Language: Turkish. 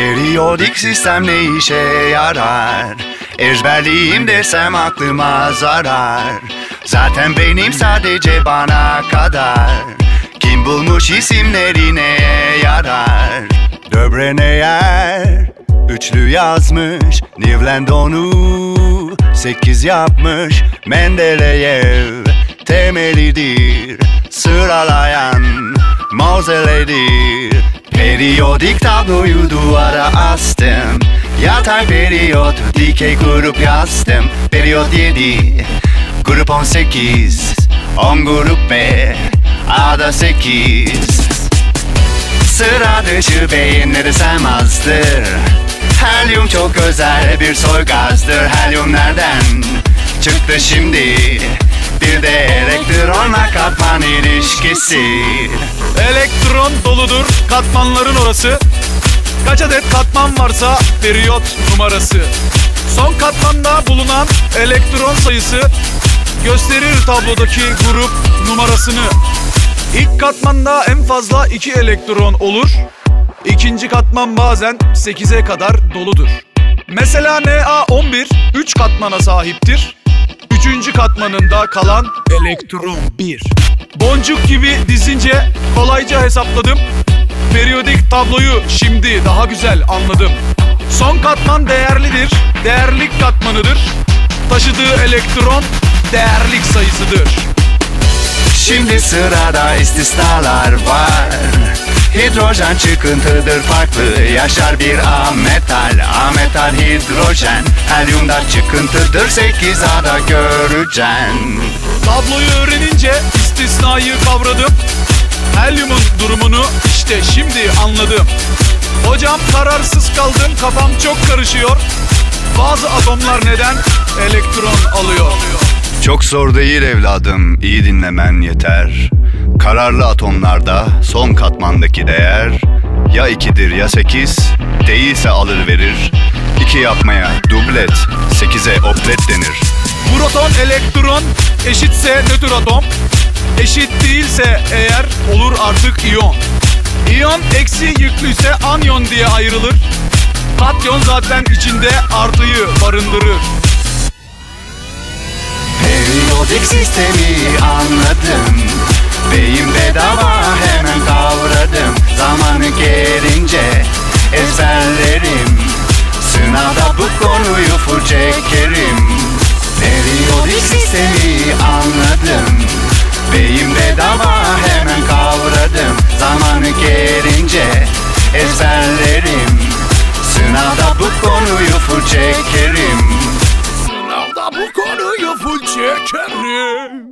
Periyodik sistem ne işe yarar? Ezberleyeyim desem aklıma zarar. Zaten benim sadece bana kadar. Kim bulmuş isimleri neye yarar? Döbreneyer Üçlü yazmış Nivland onu Sekiz yapmış. Mendeleyev Temelidir Sıralayan Mausole'dir Periyodik tabloyu duvara astım. Yatay periyot dikey grup yazdım. Periyot 7 Grup 18 10 grup B A'da 8 Sıra dışı beyin desem azdır. Helyum çok özel bir soy gazdır Helyum nereden çıktı şimdi? Bir de elektronla katman ilişkisi Elektron doludur katmanların orası. Kaç adet katman varsa periyot numarası. Son katmanda bulunan elektron sayısı Gösterir tablodaki grup numarasını. İlk katmanda en fazla 2 elektron olur İkinci katman bazen 8'e kadar doludur. Mesela Na11 3 katmana sahiptir Üçüncü katmanında kalan elektron 1 Boncuk gibi dizince kolayca hesapladım. Periyodik tabloyu şimdi daha güzel anladım. Son katman değerlidir, değerlik katmanıdır. Taşıdığı elektron değerlik sayısıdır. Şimdi sırada istisnalar var. Hidrojen çıkıntıdır farklı Yaşar bir A metal A metal hidrojen Helyumda çıkıntıdır 8 A'da göreceksin Tabloyu öğrenince istisnayı kavradım Helyumun durumunu işte şimdi anladım Hocam kararsız kaldım kafam çok karışıyor Bazı atomlar neden elektron alıyor Çok zor değil evladım, iyi dinlemen yeter. Kararlı atomlarda son katmandaki değer ya 2'dir ya 8, değilse alır verir. 2 yapmaya dublet, 8'e oplet denir. Proton elektron eşitse nötr atom Eşit değilse eğer olur artık iyon. İyon eksi yüklüyse anyon diye ayrılır. Katyon zaten içinde artıyı barındırır. Periyodik sistemi anladım. Beyin bedava hemen kavradım. Zamanı gelince full çekerim. Sınavda bu konuyu full çekerim